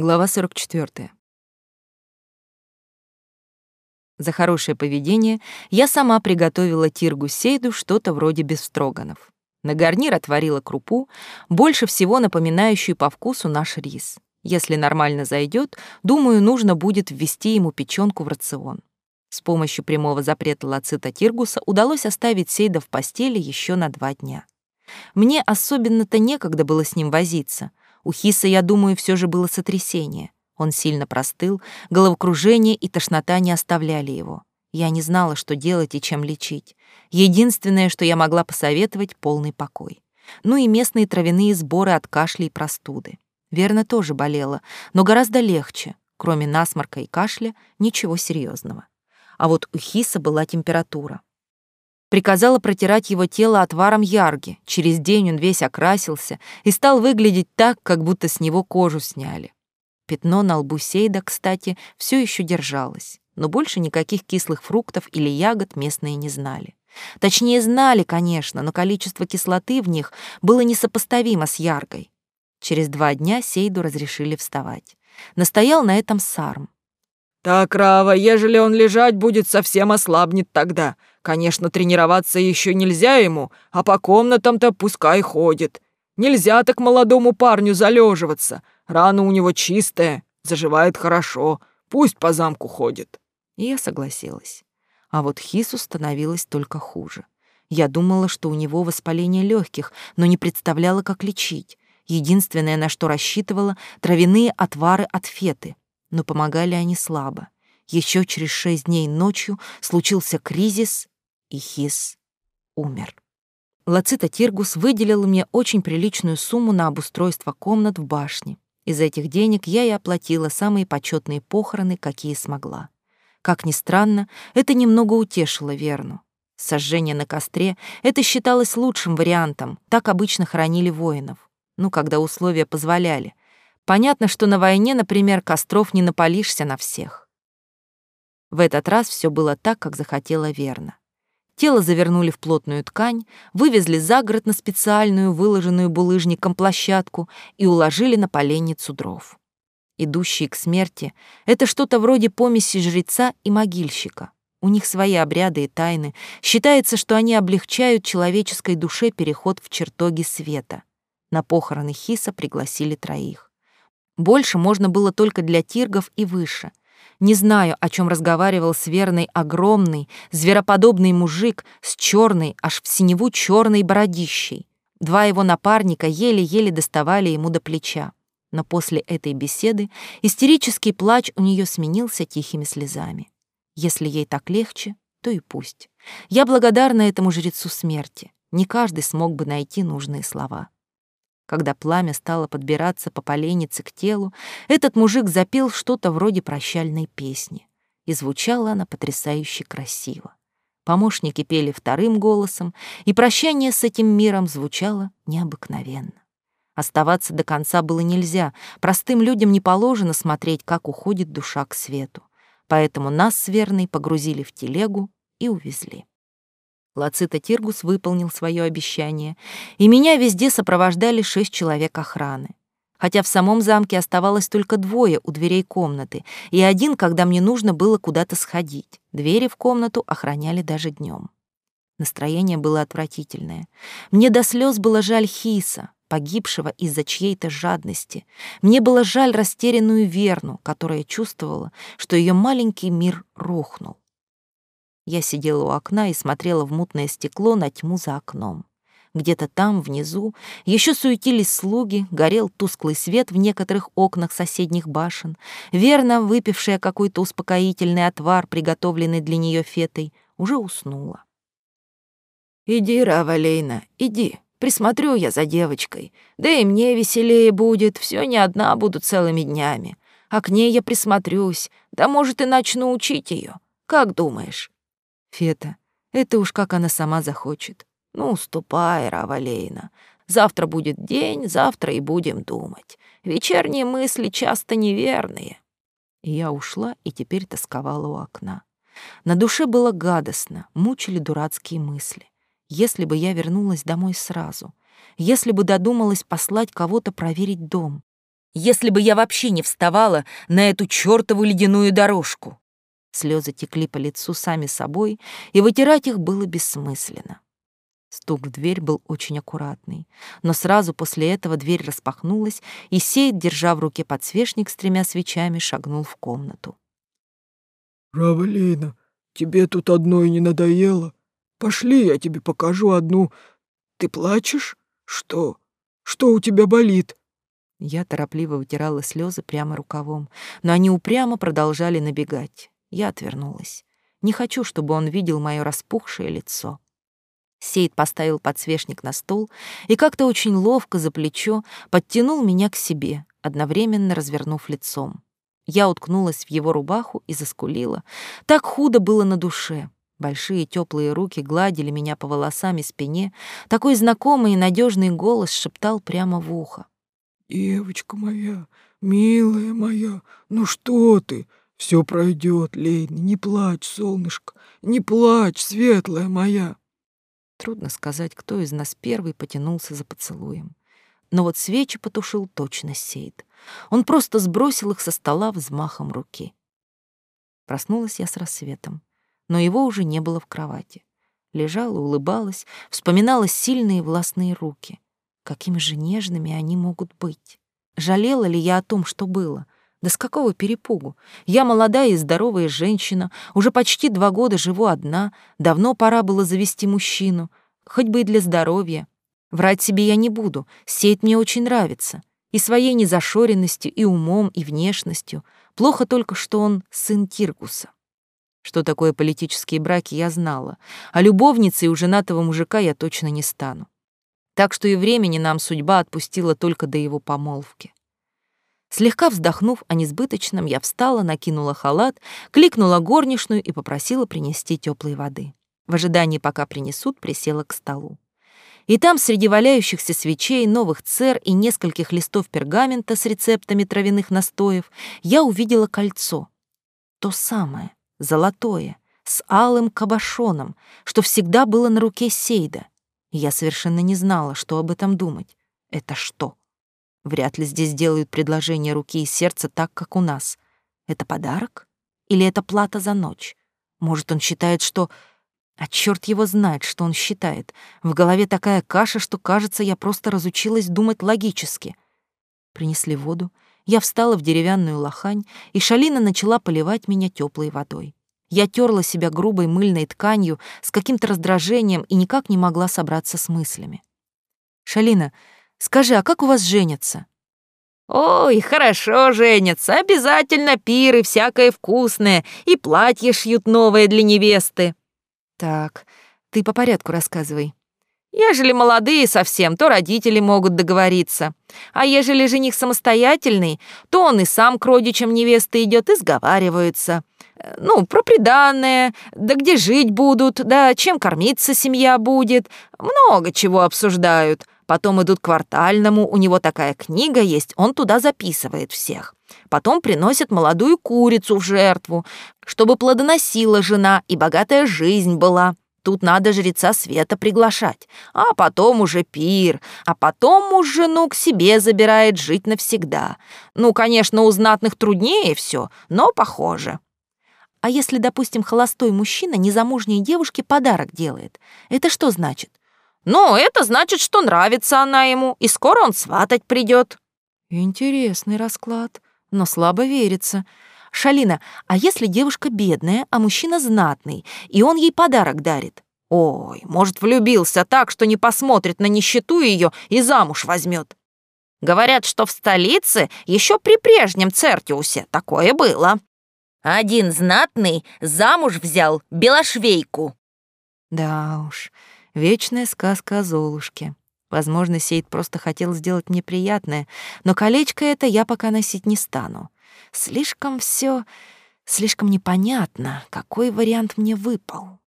Глава 44. За хорошее поведение я сама приготовила Тиргу Сейду что-то вроде бефстроганов. На гарнир отварила крупу, больше всего напоминающую по вкусу наш рис. Если нормально зайдет, думаю, нужно будет ввести ему печенку в рацион. С помощью прямого запрета лацита Тиргуса удалось оставить Сейда в постели еще на два дня. Мне особенно-то некогда было с ним возиться — у Хиса, я думаю, все же было сотрясение. Он сильно простыл, головокружение и тошнота не оставляли его. Я не знала, что делать и чем лечить. Единственное, что я могла посоветовать — полный покой. Ну и местные травяные сборы от кашля и простуды. Верно тоже болела, но гораздо легче. Кроме насморка и кашля, ничего серьезного. А вот у Хиса была температура. Приказала протирать его тело отваром ярги. Через день он весь окрасился и стал выглядеть так, как будто с него кожу сняли. Пятно на лбу Сейда, кстати, все еще держалось, но больше никаких кислых фруктов или ягод местные не знали. Точнее, знали, конечно, но количество кислоты в них было несопоставимо с яргой. Через два дня Сейду разрешили вставать. Настоял на этом Сарм. «Так, Рава, ежели он лежать будет, совсем ослабнет тогда. Конечно, тренироваться еще нельзя ему, а по комнатам-то пускай ходит. Нельзя так молодому парню залеживаться. Рана у него чистая, заживает хорошо. Пусть по замку ходит». И я согласилась. А вот Хису становилось только хуже. Я думала, что у него воспаление легких, но не представляла, как лечить. Единственное, на что рассчитывала, травяные отвары от феты но помогали они слабо. Еще через шесть дней ночью случился кризис, и Хис умер. Лацита Тиргус выделил мне очень приличную сумму на обустройство комнат в башне. Из этих денег я и оплатила самые почетные похороны, какие смогла. Как ни странно, это немного утешило Верну. Сожжение на костре — это считалось лучшим вариантом, так обычно хоронили воинов. Ну, когда условия позволяли, Понятно, что на войне, например, костров не напалишься на всех. В этот раз все было так, как захотела Верна. Тело завернули в плотную ткань, вывезли за город на специальную, выложенную булыжником площадку и уложили на поленницу дров. Идущие к смерти — это что-то вроде помеси жреца и могильщика. У них свои обряды и тайны. Считается, что они облегчают человеческой душе переход в чертоги света. На похороны Хиса пригласили троих. Больше можно было только для тиргов и выше. Не знаю, о чем разговаривал с верной огромный, звероподобный мужик с черной, аж в синеву черной бородищей. Два его напарника еле-еле доставали ему до плеча. Но после этой беседы истерический плач у нее сменился тихими слезами. Если ей так легче, то и пусть. Я благодарна этому жрецу смерти. Не каждый смог бы найти нужные слова. Когда пламя стало подбираться по поленнице к телу, этот мужик запел что-то вроде прощальной песни. И звучала она потрясающе красиво. Помощники пели вторым голосом, и прощание с этим миром звучало необыкновенно. Оставаться до конца было нельзя, простым людям не положено смотреть, как уходит душа к свету. Поэтому нас с Верной погрузили в телегу и увезли. Лацита Тиргус выполнил свое обещание, и меня везде сопровождали шесть человек охраны. Хотя в самом замке оставалось только двое у дверей комнаты, и один, когда мне нужно было куда-то сходить. Двери в комнату охраняли даже днем. Настроение было отвратительное. Мне до слез было жаль Хиса, погибшего из-за чьей-то жадности. Мне было жаль растерянную Верну, которая чувствовала, что ее маленький мир рухнул. Я сидела у окна и смотрела в мутное стекло на тьму за окном. Где-то там, внизу, еще суетились слуги, горел тусклый свет в некоторых окнах соседних башен. Верно, выпившая какой-то успокоительный отвар, приготовленный для нее фетой, уже уснула. «Иди, Равалейна, иди, присмотрю я за девочкой. Да и мне веселее будет, все не одна буду целыми днями. А к ней я присмотрюсь, да, может, и начну учить ее. Как думаешь?» Фета, это уж как она сама захочет. Ну, ступай, Равалейна. Завтра будет день, завтра и будем думать. Вечерние мысли часто неверные. Я ушла и теперь тосковала у окна. На душе было гадостно, мучили дурацкие мысли. Если бы я вернулась домой сразу, если бы додумалась послать кого-то проверить дом, Если бы я вообще не вставала на эту чёртову ледяную дорожку. Слезы текли по лицу сами собой, и вытирать их было бессмысленно. Стук в дверь был очень аккуратный, но сразу после этого дверь распахнулась, и Сейд, держа в руке подсвечник с тремя свечами, шагнул в комнату. «Равелина, тебе тут одной не надоело? Пошли, я тебе покажу одну. Ты плачешь? Что? Что у тебя болит?» Я торопливо вытирала слезы прямо рукавом, но они упрямо продолжали набегать. Я отвернулась. Не хочу, чтобы он видел мое распухшее лицо. Сейд поставил подсвечник на стол и как-то очень ловко за плечо подтянул меня к себе, одновременно развернув лицом. Я уткнулась в его рубаху и заскулила. Так худо было на душе. Большие теплые руки гладили меня по волосам и спине. Такой знакомый и надежный голос шептал прямо в ухо. «Девочка моя, милая моя, ну что ты? Все пройдет, Лейна, не плачь, солнышко, не плачь, светлая моя». Трудно сказать, кто из нас первый потянулся за поцелуем. Но вот свечи потушил точно Сейд. Он просто сбросил их со стола взмахом руки. Проснулась я с рассветом, но его уже не было в кровати. Лежала, улыбалась, вспоминала сильные властные руки. Какими же нежными они могут быть. Жалела ли я о том, что было? Да с какого перепугу? Я молодая и здоровая женщина, уже почти два года живу одна, давно пора было завести мужчину, хоть бы и для здоровья. Врать себе я не буду, сеть мне очень нравится. И своей незашоренностью, и умом, и внешностью. Плохо только, что он сын Киркуса. Что такое политические браки, я знала, а любовницей у женатого мужика я точно не стану. Так что и времени нам судьба отпустила только до его помолвки. Слегка вздохнув о несбыточном, я встала, накинула халат, кликнула горничную и попросила принести теплой воды. В ожидании, пока принесут, присела к столу. И там, среди валяющихся свечей, новых цер и нескольких листов пергамента с рецептами травяных настоев, я увидела кольцо. То самое, золотое, с алым кабошоном, что всегда было на руке Сейда. Я совершенно не знала, что об этом думать. Это что? Вряд ли здесь делают предложение руки и сердца так, как у нас. Это подарок? Или это плата за ночь? Может, он считает, что... А черт его знает, что он считает. В голове такая каша, что, кажется, я просто разучилась думать логически. Принесли воду, я встала в деревянную лохань, и Шалина начала поливать меня теплой водой. Я терла себя грубой мыльной тканью с каким-то раздражением и никак не могла собраться с мыслями. «Шалина, Скажи, а как у вас женятся?» «Ой, хорошо женятся, обязательно пиры, всякое вкусное, и платье шьют новое для невесты». «Так, ты по порядку рассказывай». Ежели молодые совсем, то родители могут договориться. А ежели жених самостоятельный, то он и сам к родичам невесты идет и сговариваются. Ну, про приданное, да где жить будут, да чем кормиться семья будет. Много чего обсуждают. Потом идут к квартальному, у него такая книга есть, он туда записывает всех. Потом приносят молодую курицу в жертву, чтобы плодоносила жена и богатая жизнь была. Тут надо жреца света приглашать, а потом уже пир, а потом муж жену к себе забирает жить навсегда. Ну, конечно, у знатных труднее все, но похоже. А если, допустим, холостой мужчина незамужней девушке подарок делает, это что значит? Ну, это значит, что нравится она ему, и скоро он сватать придет. Интересный расклад, но слабо верится. Шалина, а если девушка бедная, а мужчина знатный, и он ей подарок дарит? Ой, может, влюбился так, что не посмотрит на нищету ее и замуж возьмет. Говорят, что в столице еще при прежнем Цертиусе такое было. Один знатный замуж взял белошвейку. Да уж, Вечная сказка о Золушке. Возможно, Сейд просто хотел сделать мне приятное, но колечко это я пока носить не стану. Слишком все, слишком непонятно, какой вариант мне выпал.